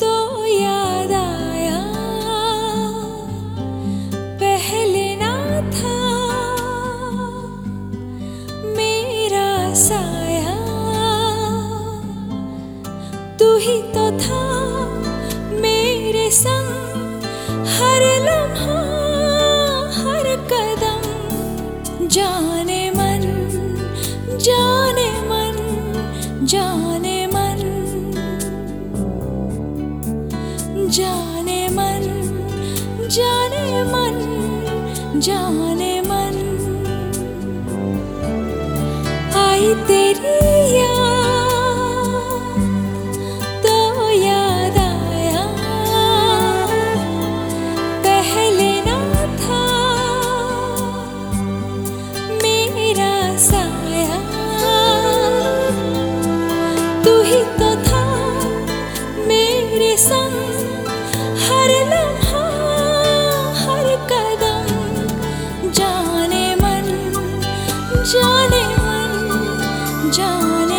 तो याद आया। पहले ना था, मेरा साया। तू ही तो था मेरे संग, हर लम्हा, हर कदम। जाने मन जा जाने मन जाने मन जाने मन जाने मन। आई तेरी जाने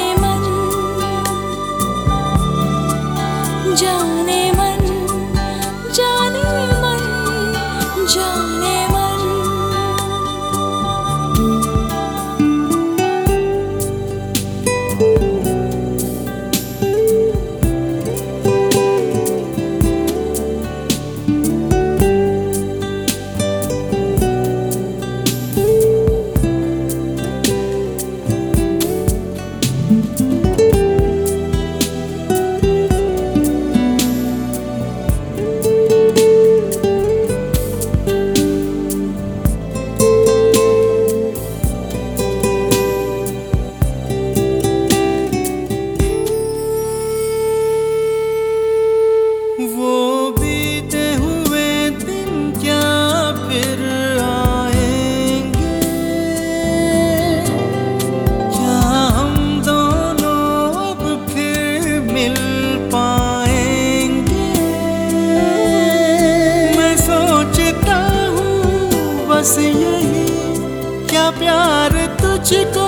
तुझको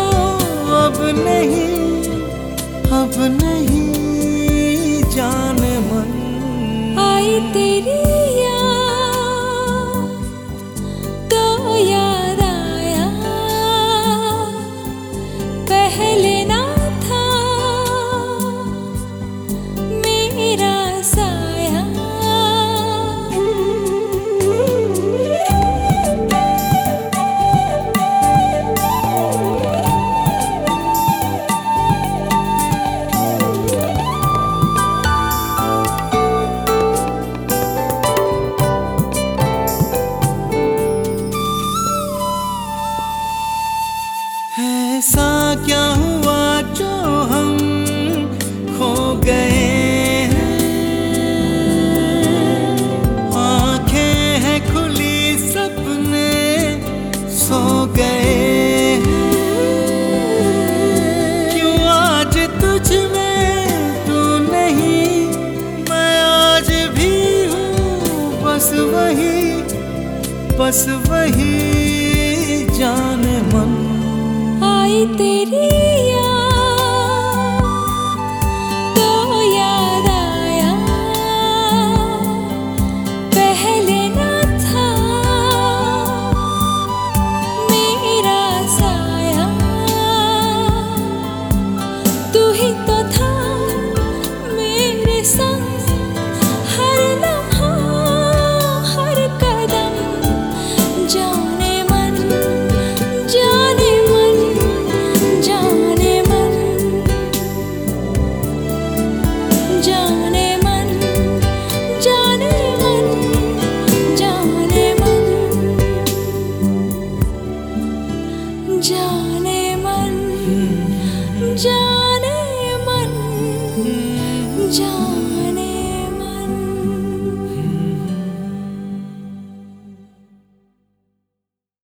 अब नहीं अब नहीं जान मन। आई तेरी सो गए क्यों आज तुझ में तू नहीं? मैं आज भी हूँ, बस वही बस वही जान मन। आई तेरी 生